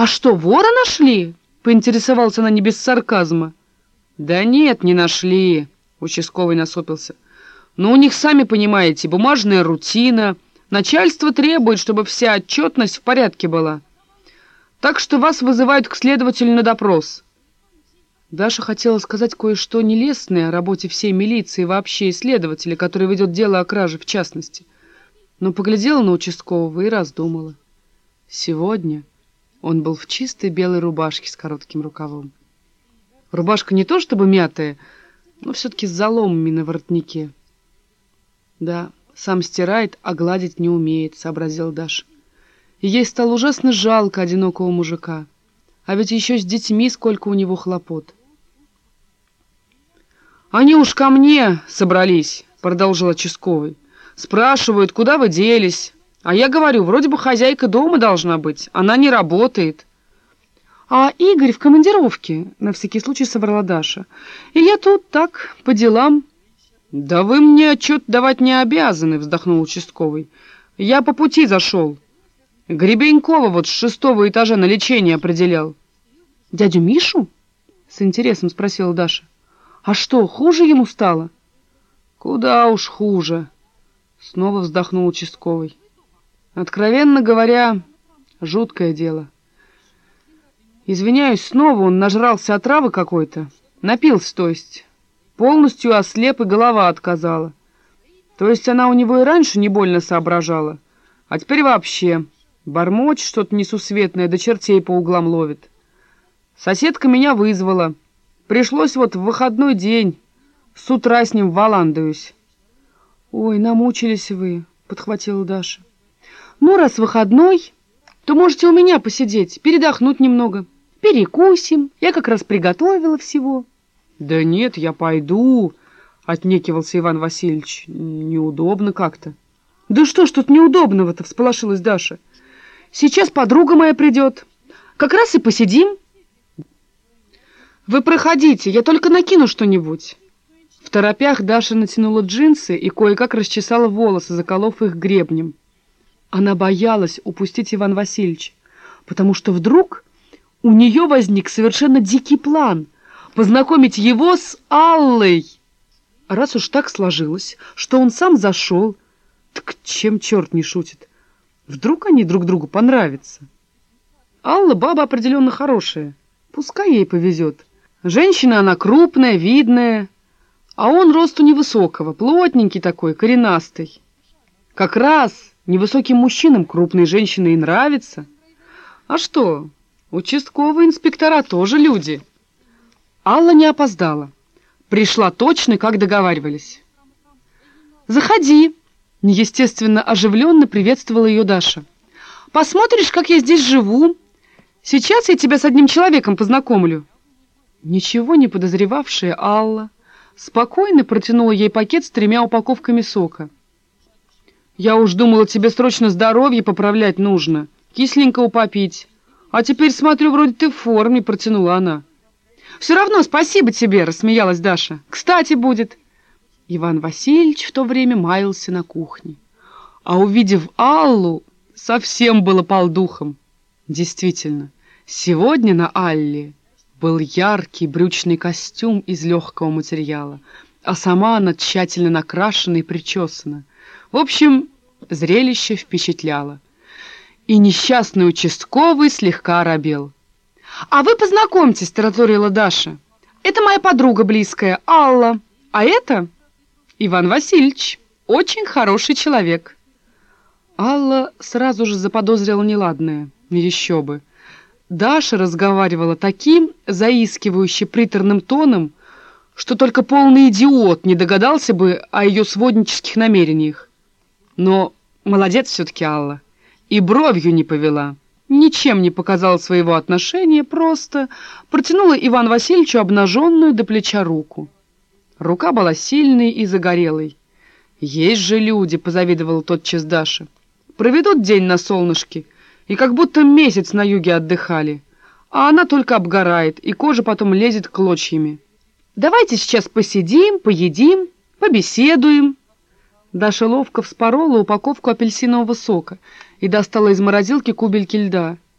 «А что, вора нашли?» — поинтересовался она не без сарказма. «Да нет, не нашли», — участковый насупился. «Но у них, сами понимаете, бумажная рутина. Начальство требует, чтобы вся отчетность в порядке была. Так что вас вызывают к следователю на допрос». Даша хотела сказать кое-что нелестное о работе всей милиции и вообще исследователя, который ведет дело о краже в частности. Но поглядела на участкового и раздумала. Сегодня он был в чистой белой рубашке с коротким рукавом. Рубашка не то чтобы мятая, но все-таки с заломами на воротнике. Да, сам стирает, а гладить не умеет, сообразил Даша. И ей стало ужасно жалко одинокого мужика. А ведь еще с детьми сколько у него хлопот. «Они уж ко мне собрались», — продолжил участковый. «Спрашивают, куда вы делись?» А я говорю, вроде бы хозяйка дома должна быть, она не работает. А Игорь в командировке, на всякий случай соврала Даша. И я тут так, по делам. Да вы мне отчет давать не обязаны, вздохнул участковый. Я по пути зашел. Гребенькова вот с шестого этажа на лечение определял. Дядю Мишу? С интересом спросила Даша. А что, хуже ему стало? Куда уж хуже. Снова вздохнул участковый. Откровенно говоря, жуткое дело. Извиняюсь, снова он нажрался отравы какой-то. Напился, то есть. Полностью ослеп и голова отказала. То есть она у него и раньше не больно соображала, а теперь вообще бормочет что-то несусветное, до да чертей по углам ловит. Соседка меня вызвала. Пришлось вот в выходной день с утра с ним валандаюсь. «Ой, намучились вы», — подхватила Даша. Ну, раз выходной, то можете у меня посидеть, передохнуть немного. Перекусим, я как раз приготовила всего. Да нет, я пойду, отнекивался Иван Васильевич. Неудобно как-то. Да что ж тут неудобного-то, всполошилась Даша. Сейчас подруга моя придет. Как раз и посидим. Вы проходите, я только накину что-нибудь. В торопях Даша натянула джинсы и кое-как расчесала волосы, заколов их гребнем. Она боялась упустить Иван Васильевич, потому что вдруг у нее возник совершенно дикий план познакомить его с Аллой. Раз уж так сложилось, что он сам зашел, так чем черт не шутит? Вдруг они друг другу понравятся? Алла баба определенно хорошая, пускай ей повезет. Женщина она крупная, видная, а он росту невысокого, плотненький такой, коренастый. Как раз Невысоким мужчинам крупные женщины и нравятся. А что, участковые инспектора тоже люди. Алла не опоздала. Пришла точно, как договаривались. «Заходи!» — неестественно оживленно приветствовала ее Даша. «Посмотришь, как я здесь живу. Сейчас я тебя с одним человеком познакомлю». Ничего не подозревавшая Алла спокойно протянула ей пакет с тремя упаковками сока. Я уж думала, тебе срочно здоровье поправлять нужно, кисленького попить. А теперь, смотрю, вроде ты в форме, протянула она. Все равно спасибо тебе, рассмеялась Даша. Кстати будет. Иван Васильевич в то время маялся на кухне. А увидев Аллу, совсем было полдухом. Действительно, сегодня на Алле был яркий брючный костюм из легкого материала, а сама она тщательно накрашена и причесана. В общем, зрелище впечатляло. И несчастный участковый слегка оробел. «А вы познакомьтесь», — тараторила Даша. «Это моя подруга близкая, Алла. А это Иван Васильевич, очень хороший человек». Алла сразу же заподозрила неладное. Еще бы. Даша разговаривала таким заискивающе приторным тоном, что только полный идиот не догадался бы о ее своднических намерениях. Но молодец все-таки Алла. И бровью не повела. Ничем не показала своего отношения, просто протянула Иван Васильевичу обнаженную до плеча руку. Рука была сильной и загорелой. «Есть же люди», — позавидовала тотчас Даша. «Проведут день на солнышке, и как будто месяц на юге отдыхали, а она только обгорает, и кожа потом лезет клочьями. Давайте сейчас посидим, поедим, побеседуем». Даша ловко вспорола упаковку апельсинового сока и достала из морозилки кубельки льда —